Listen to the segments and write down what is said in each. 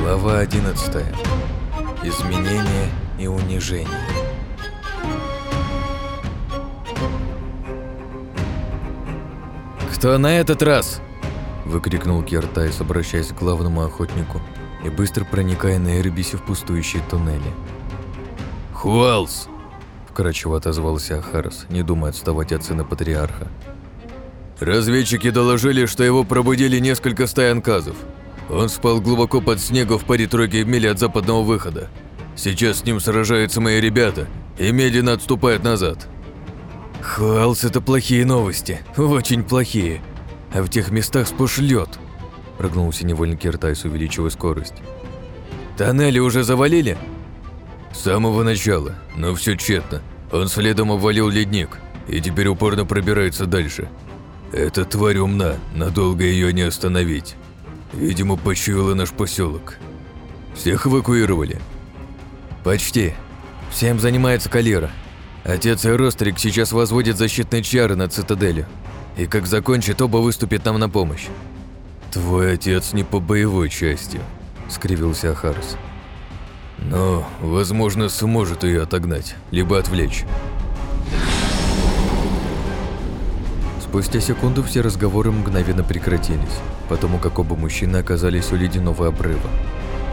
Глава 11. Изменение и унижение. «Кто на этот раз?» – выкрикнул Кертайс, обращаясь к главному охотнику и быстро проникая на Эрбисе в пустующие туннели. «Хуалс!» – вкратчиво отозвался Ахарас, не думая отставать от сына патриарха. «Разведчики доложили, что его пробудили несколько стай анказов. Он спал глубоко под снегом в паре тройки мили от западного выхода. Сейчас с ним сражаются мои ребята и медленно отступают назад». «Хуалс, это плохие новости, очень плохие. А в тех местах сплошь лед», – прогнулся невольно Киртайс, увеличивая скорость. «Тоннели уже завалили?» «С самого начала, но все тщетно. Он следом обвалил ледник и теперь упорно пробирается дальше. Эта тварь умна, надолго ее не остановить. Видимо, почуяла наш поселок. Всех эвакуировали?» «Почти. Всем занимается Калира. Отец и Рострик сейчас возводят защитные чары над цитаделью. И как закончит, оба выступят нам на помощь. «Твой отец не по боевой части», — скривился Ахарс. «Но, возможно, сможет ее отогнать, либо отвлечь». Спустя секунду все разговоры мгновенно прекратились, потому как оба мужчины оказались у ледяного обрыва.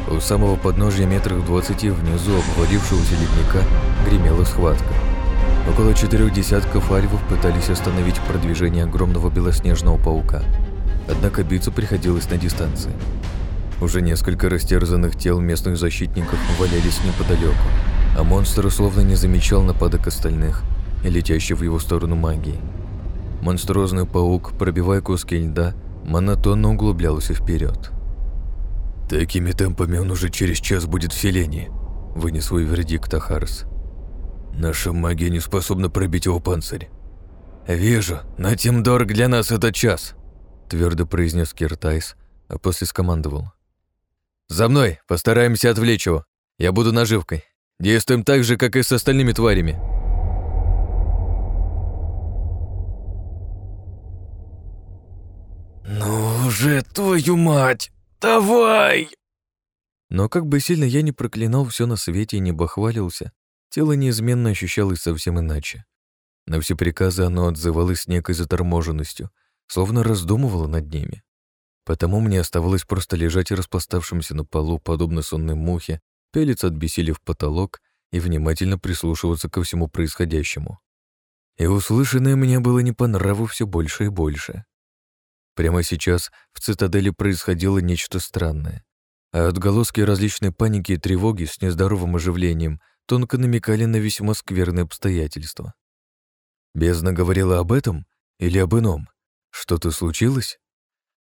У самого подножья метрах двадцати внизу обвалившегося ледника гремела схватка. Около четырех десятков альвов пытались остановить продвижение огромного белоснежного паука. Однако биться приходилось на дистанции. Уже несколько растерзанных тел местных защитников валялись неподалеку, а монстр условно не замечал нападок остальных и летящей в его сторону магии. Монструозный паук, пробивая куски льда, монотонно углублялся вперед. «Такими темпами он уже через час будет в селении», — вынес свой вердикт Ахарс. Наша магия не способна пробить его панцирь. «Вижу, но тем дорог для нас этот час», — твердо произнес Киртайс, а после скомандовал. «За мной! Постараемся отвлечь его. Я буду наживкой. Действуем так же, как и с остальными тварями». «Ну уже, твою мать! Давай!» Но как бы сильно я не проклинал все на свете и не бахвалился, Тело неизменно ощущалось совсем иначе. На все приказы оно отзывалось с некой заторможенностью, словно раздумывало над ними. Потому мне оставалось просто лежать распластавшимся на полу, подобно сонной мухе, пелиться от бессилия в потолок и внимательно прислушиваться ко всему происходящему. И услышанное мне было не по нраву все больше и больше. Прямо сейчас в цитадели происходило нечто странное, а отголоски различной паники и тревоги с нездоровым оживлением — тонко намекали на весьма скверные обстоятельства. Бездна говорила об этом или об ином? Что-то случилось?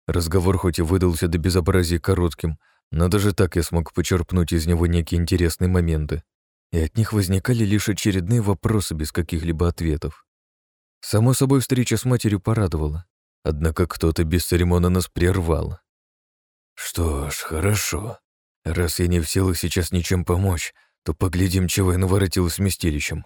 Разговор хоть и выдался до безобразия коротким, но даже так я смог почерпнуть из него некие интересные моменты, и от них возникали лишь очередные вопросы без каких-либо ответов. Само собой, встреча с матерью порадовала, однако кто-то без церемона нас прервал. «Что ж, хорошо. Раз я не в силах сейчас ничем помочь, то поглядим, чего я наворотил с вместилищем.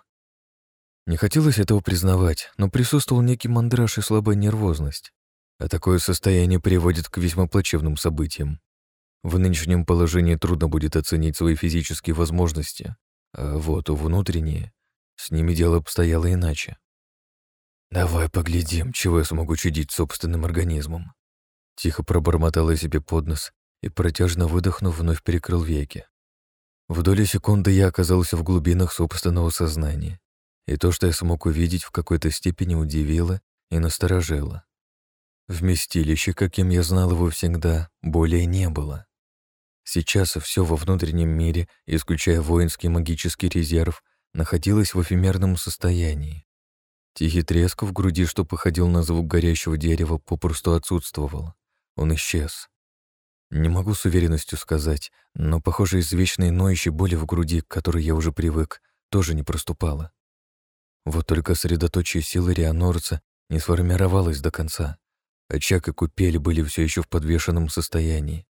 Не хотелось этого признавать, но присутствовал некий мандраж и слабая нервозность. А такое состояние приводит к весьма плачевным событиям. В нынешнем положении трудно будет оценить свои физические возможности, а вот у внутренние, с ними дело обстояло иначе. «Давай поглядим, чего я смогу чудить собственным организмом». Тихо пробормотала себе под нос и, протяжно выдохнув, вновь перекрыл веки. В доли секунды я оказался в глубинах собственного сознания, и то, что я смог увидеть, в какой-то степени удивило и насторожило. Вместилище, каким я знал его всегда, более не было. Сейчас все во внутреннем мире, исключая воинский магический резерв, находилось в эфемерном состоянии. Тихий треск в груди, что походил на звук горящего дерева, попросту отсутствовал. Он исчез. Не могу с уверенностью сказать, но, похоже, из вечной ноющей боли в груди, к которой я уже привык, тоже не проступала. Вот только средоточие силы Рианорца не сформировалось до конца. Очаг и купель были все еще в подвешенном состоянии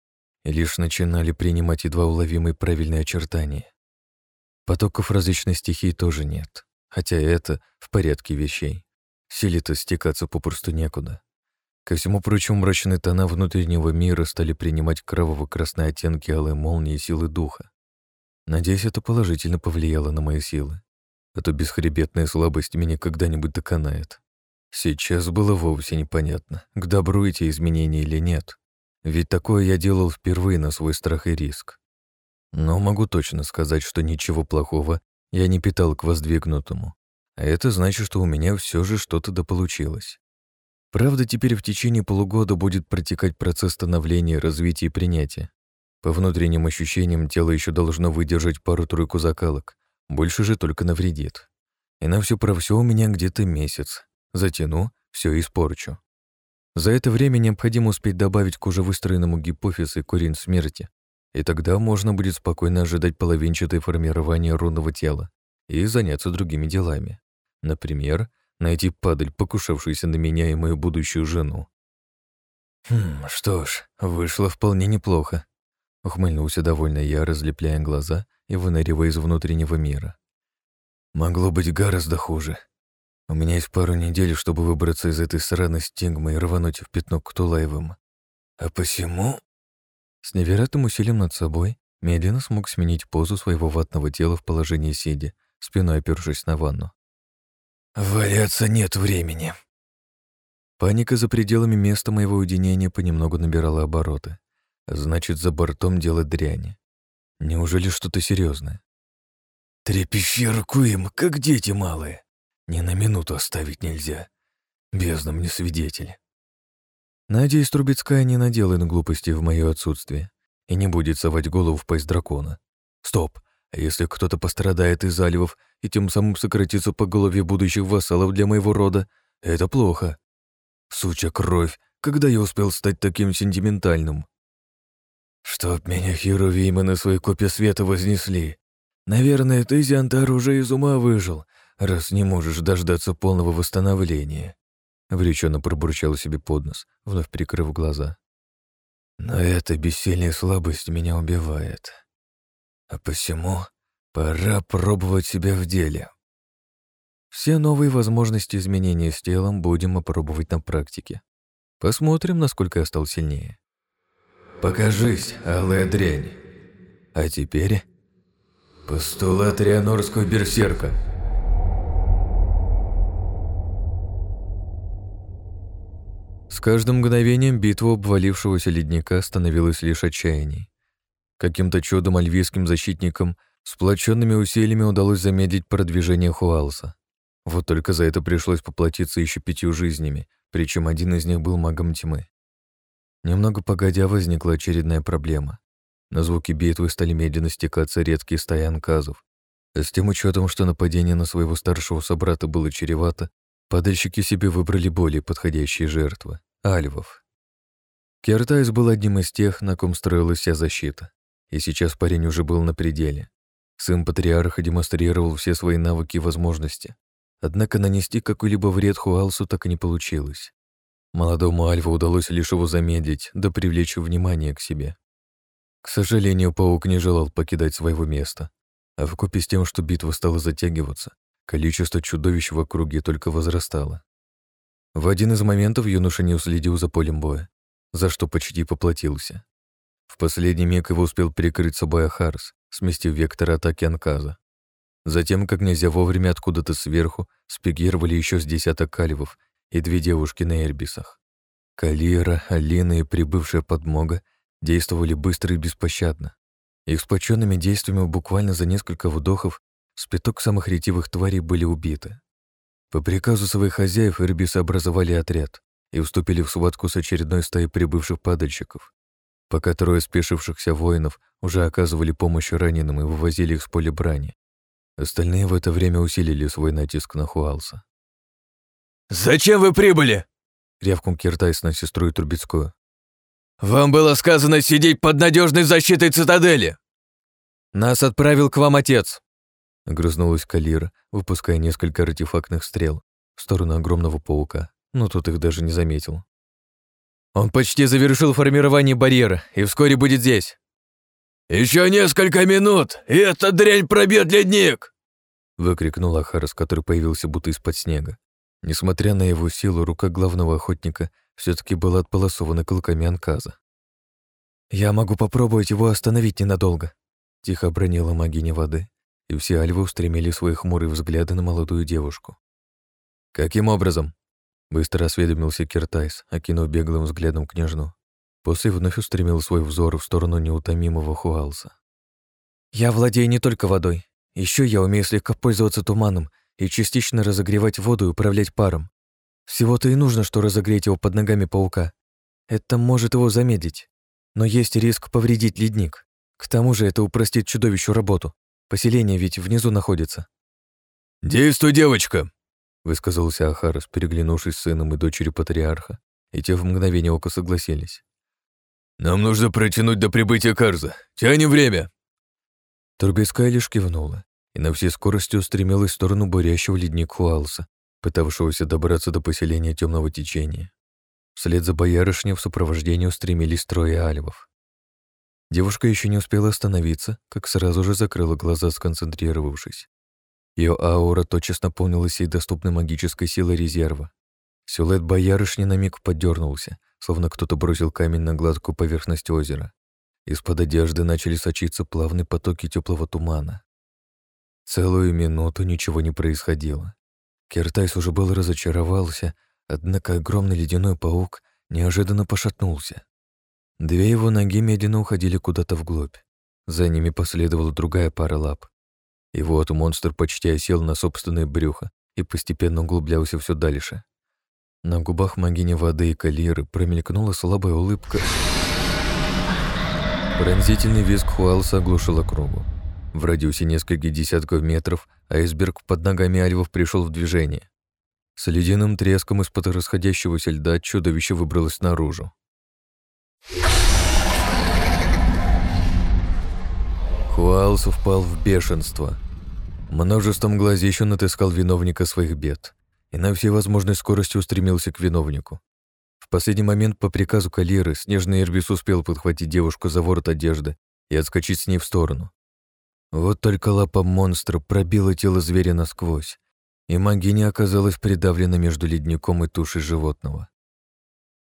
и лишь начинали принимать едва уловимые правильные очертания. Потоков различной стихии тоже нет, хотя это в порядке вещей. Силе-то стекаться попросту некуда. Ко всему прочему, мрачные тона внутреннего мира стали принимать кроваво-красные оттенки алой молнии и силы духа. Надеюсь, это положительно повлияло на мои силы. А то бесхребетная слабость меня когда-нибудь доконает. Сейчас было вовсе непонятно, к добру эти изменения или нет. Ведь такое я делал впервые на свой страх и риск. Но могу точно сказать, что ничего плохого я не питал к воздвигнутому. А это значит, что у меня все же что-то дополучилось. Правда, теперь в течение полугода будет протекать процесс становления, развития и принятия. По внутренним ощущениям тело еще должно выдержать пару-тройку закалок, больше же только навредит. И на все про все у меня где-то месяц. Затяну, все испорчу. За это время необходимо успеть добавить к уже выстроенному гипофиз и корень смерти, и тогда можно будет спокойно ожидать половинчатое формирование рунного тела и заняться другими делами. Например, найти падаль, покушавшуюся на меня и мою будущую жену. Хм, что ж, вышло вполне неплохо. Ухмыльнулся довольно я, разлепляя глаза и выныривая из внутреннего мира. Могло быть гораздо хуже. У меня есть пару недель, чтобы выбраться из этой сраной стигмы и рвануть в пятно к Тулаевым. А посему... С невероятным усилием над собой медленно смог сменить позу своего ватного тела в положении сидя, спиной опершись на ванну. «Валяться нет времени». Паника за пределами места моего уединения понемногу набирала обороты. Значит, за бортом делать дрянь. Неужели что-то серьезное? «Трепещи рукуем, как дети малые. Ни на минуту оставить нельзя. Бездна мне свидетель». Надеюсь, Трубецкая не наделает глупости в мое отсутствие и не будет совать голову в пасть дракона. Стоп, а если кто-то пострадает из заливов и тем самым сократится по голове будущих вассалов для моего рода, это плохо. Суча кровь, когда я успел стать таким сентиментальным? Чтоб меня херувимы на своей копе света вознесли. Наверное, ты, Зиантар, уже из ума выжил, раз не можешь дождаться полного восстановления. Обреченно пробурчал себе под нос, вновь прикрыв глаза. Но эта бессильная слабость меня убивает. А посему пора пробовать себя в деле. Все новые возможности изменения с телом будем опробовать на практике. Посмотрим, насколько я стал сильнее. Покажись, алая дрянь. А теперь... Постулат Рианорского берсерка. С каждым мгновением битва обвалившегося ледника становилась лишь отчаянней. Каким-то чудом альвийским защитникам сплоченными усилиями удалось замедлить продвижение Хуалса. Вот только за это пришлось поплатиться еще пятью жизнями, причем один из них был магом тьмы. Немного погодя возникла очередная проблема. На звуки битвы стали медленно стекаться редкие стаи анказов. с тем учетом, что нападение на своего старшего собрата было чревато, Падальщики себе выбрали более подходящие жертвы — альвов. Кертайс был одним из тех, на ком строилась вся защита, и сейчас парень уже был на пределе. Сын патриарха демонстрировал все свои навыки и возможности, однако нанести какой-либо вред Хуалсу так и не получилось. Молодому Альву удалось лишь его замедлить, да привлечь внимание к себе. К сожалению, паук не желал покидать своего места, а вкупе с тем, что битва стала затягиваться, Количество чудовищ в округе только возрастало. В один из моментов юноша не уследил за полем боя, за что почти поплатился. В последний миг его успел прикрыть собой Ахарс, сместив вектор атаки Анказа. Затем, как нельзя вовремя откуда-то сверху, спикировали еще с десяток каливов и две девушки на эрбисах. Калира, Алина и прибывшая подмога действовали быстро и беспощадно. Их сплоченными действиями буквально за несколько вдохов Спиток самых ретивых тварей были убиты. По приказу своих хозяев эрбисы образовали отряд и вступили в схватку с очередной стаей прибывших падальщиков, пока трое спешившихся воинов уже оказывали помощь раненым и вывозили их с поля брани. Остальные в это время усилили свой натиск на Хуалса. «Зачем вы прибыли?» — рявкнул Киртайс на сестру и Трубецкую. «Вам было сказано сидеть под надежной защитой цитадели!» «Нас отправил к вам отец», Огрызнулась Калира, выпуская несколько артефактных стрел в сторону огромного паука, но тот их даже не заметил. «Он почти завершил формирование барьера и вскоре будет здесь!» «Еще несколько минут, и эта дрянь пробьет ледник!» выкрикнул Ахарас, который появился будто из-под снега. Несмотря на его силу, рука главного охотника все таки была отполосована клыками анказа. «Я могу попробовать его остановить ненадолго», — тихо обронила магиня воды, и все альвы устремили свои хмурые взгляды на молодую девушку. «Каким образом?» — быстро осведомился Киртайс, окинув беглым взглядом княжну. После вновь устремил свой взор в сторону неутомимого Хуалса. «Я владею не только водой. Еще я умею слегка пользоваться туманом и частично разогревать воду и управлять паром. Всего-то и нужно, что разогреть его под ногами паука. Это может его замедлить. Но есть риск повредить ледник. К тому же это упростит чудовищу работу. Поселение ведь внизу находится. «Действуй, девочка!» — высказался Ахарас, переглянувшись с сыном и дочерью патриарха, и те в мгновение ока согласились. «Нам нужно протянуть до прибытия Карза. Тянем время!» Турбейская лишь кивнула и на всей скорости устремилась в сторону бурящего ледник Хуалса, пытавшегося добраться до поселения темного течения. Вслед за боярышней в сопровождении устремились трое альвов. Девушка еще не успела остановиться, как сразу же закрыла глаза, сконцентрировавшись. Ее аура тотчас наполнилась ей доступной магической силой резерва. Силуэт боярышни на миг подернулся, словно кто-то бросил камень на гладкую поверхность озера. Из-под одежды начали сочиться плавные потоки теплого тумана. Целую минуту ничего не происходило. Киртайс уже был разочаровался, однако огромный ледяной паук неожиданно пошатнулся. Две его ноги медленно уходили куда-то вглубь. За ними последовала другая пара лап. И вот монстр почти осел на собственное брюхо и постепенно углублялся все дальше. На губах могини воды и калиры промелькнула слабая улыбка. Пронзительный визг Хуалса оглушил округу. В радиусе нескольких десятков метров айсберг под ногами альвов пришел в движение. С ледяным треском из-под расходящегося льда чудовище выбралось наружу. Хуалс впал в бешенство. Множеством глазищ он отыскал виновника своих бед и на всей возможной скорости устремился к виновнику. В последний момент по приказу Калиры снежный Эрбис успел подхватить девушку за ворот одежды и отскочить с ней в сторону. Вот только лапа монстра пробила тело зверя насквозь, и магиня оказалась придавлена между ледником и тушей животного.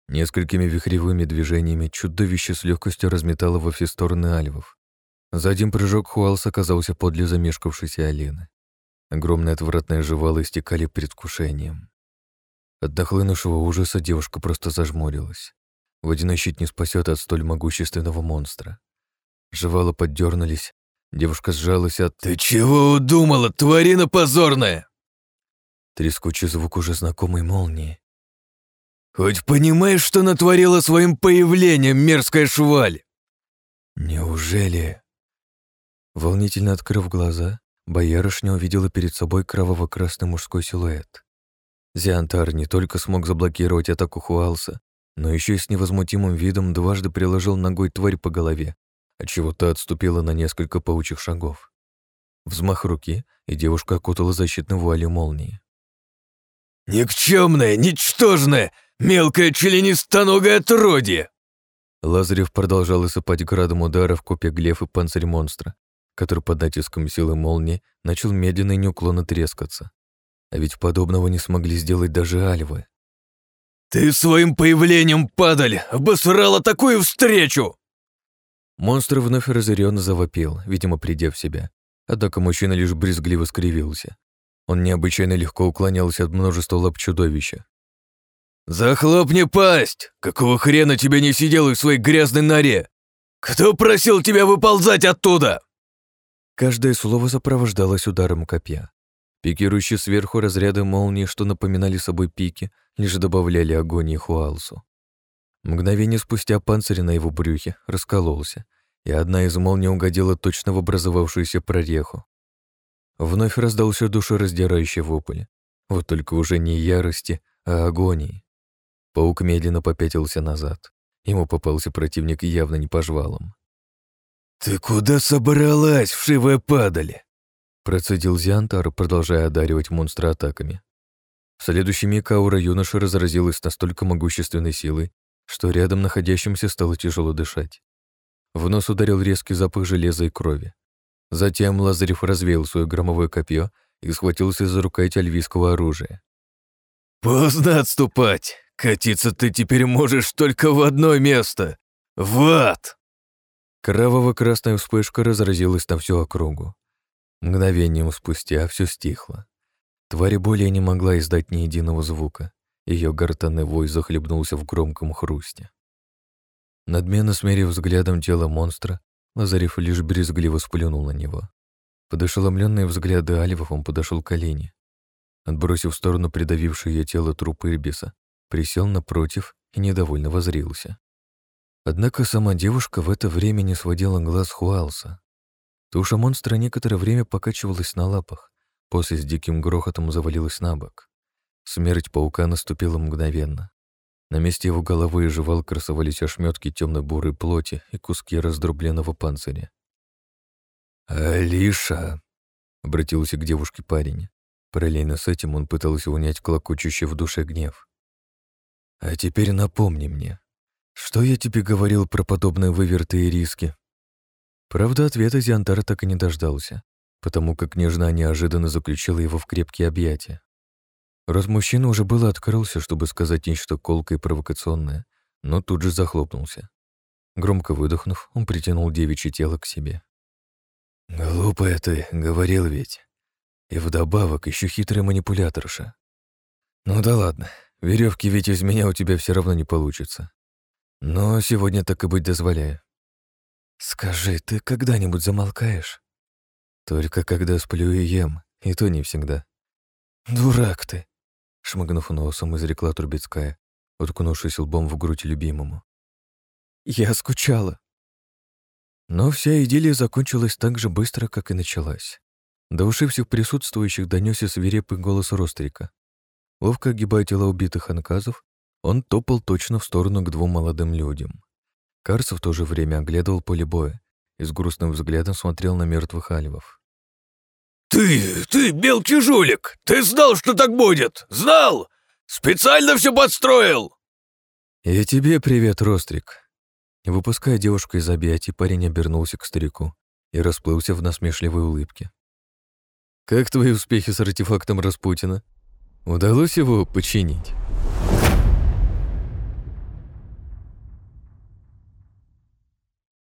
Несколькими вихревыми движениями чудовище с легкостью разметало во все стороны альвов. За один прыжок Хуалс оказался подле замешкавшейся Алины. Огромные отвратные жевалы истекали предвкушением. От дохлынувшего ужаса девушка просто зажмурилась. Водяной щит не спасет от столь могущественного монстра. Жевала поддернулись, девушка сжалась от... «Ты чего удумала, тварина позорная?» Трескучий звук уже знакомой молнии. «Хоть понимаешь, что натворила своим появлением, мерзкая шваль?» «Неужели...» Волнительно открыв глаза, боярышня увидела перед собой кроваво-красный мужской силуэт. Зиантар не только смог заблокировать атаку Хуалса, но еще и с невозмутимым видом дважды приложил ногой тварь по голове, отчего та отступила на несколько паучих шагов. Взмах руки, и девушка окутала защитной вуалью молнии. «Никчемная, ничтожная, мелкая членистоногая отродье!» Лазарев продолжал осыпать градом ударов копья глеф и панцирь монстра, который под натиском силы молнии начал медленно и неуклонно трескаться. А ведь подобного не смогли сделать даже альвы. «Ты своим появлением, падаль, обосрала такую встречу!» Монстр вновь разъяренно завопил, видимо, придя в себя. Однако мужчина лишь брезгливо скривился. Он необычайно легко уклонялся от множества лап чудовища. «Захлопни пасть! Какого хрена тебя не сидел в своей грязной норе? Кто просил тебя выползать оттуда?» Каждое слово сопровождалось ударом копья. Пикирующие сверху разряды молнии, что напоминали собой пики, лишь добавляли агонии Хуалсу. Мгновение спустя панцирь на его брюхе раскололся, и одна из молний угодила точно в образовавшуюся прореху. Вновь раздался душераздирающий вопль. Вот только уже не ярости, а агонии. Паук медленно попятился назад. Ему попался противник явно не по жвалам. «Ты куда собралась, вшивая падали?» Процедил Зиантар, продолжая одаривать монстра атаками. В следующий миг аура юноши разразилась настолько могущественной силой, что рядом находящимся стало тяжело дышать. В нос ударил резкий запах железа и крови. Затем Лазарев развеял свое громовое копье и схватился за рукоять альвийского оружия. «Поздно отступать! Катиться ты теперь можешь только в одно место — в ад!» Кроваво-красная вспышка разразилась на всю округу. Мгновением спустя все стихло. Тварь более не могла издать ни единого звука. Ее гортанный вой захлебнулся в громком хрусте. Надменно смерив взглядом тело монстра, Лазарев лишь брезгливо сплюнул на него. Под ошеломленные взгляды альвов он подошел к Олене. Отбросив в сторону придавившее ее тело труп Ирбиса, присел напротив и недовольно возрился. Однако сама девушка в это время не сводила глаз Хуалса. Туша монстра некоторое время покачивалась на лапах, после с диким грохотом завалилась на бок. Смерть паука наступила мгновенно. На месте его головы и жевал красовались ошметки темно-бурой плоти и куски раздробленного панциря. «Алиша!» — обратился к девушке парень. Параллельно с этим он пытался унять клокочущий в душе гнев. «А теперь напомни мне, что я тебе говорил про подобные выверты и риски?» Правда, ответа Зиантара так и не дождался, потому как нежна неожиданно заключила его в крепкие объятия. Раз мужчина уже было открылся, чтобы сказать нечто колкое и провокационное, но тут же захлопнулся. Громко выдохнув, он притянул девичье тело к себе. «Глупая ты, говорил ведь. И вдобавок еще хитрый манипуляторша. Ну да ладно, веревки ведь из меня у тебя все равно не получится. Но сегодня так и быть дозволяю. Скажи, ты когда-нибудь замолкаешь? Только когда сплю и ем, и то не всегда. Дурак ты, шмыгнув носом, изрекла Трубецкая, уткнувшись лбом в грудь любимому. «Я скучала». Но вся идиллия закончилась так же быстро, как и началась. До ушей всех присутствующих донесся свирепый голос Рострика. Ловко огибая тела убитых анказов, он топал точно в сторону к двум молодым людям. Карс в то же время оглядывал поле боя и с грустным взглядом смотрел на мертвых альвов. «Ты, ты, мелкий жулик! Ты знал, что так будет! Знал! Специально все подстроил!» «И тебе привет, Рострик!» Выпуская девушку из объятий, парень обернулся к старику и расплылся в насмешливой улыбке. «Как твои успехи с артефактом Распутина? Удалось его починить?»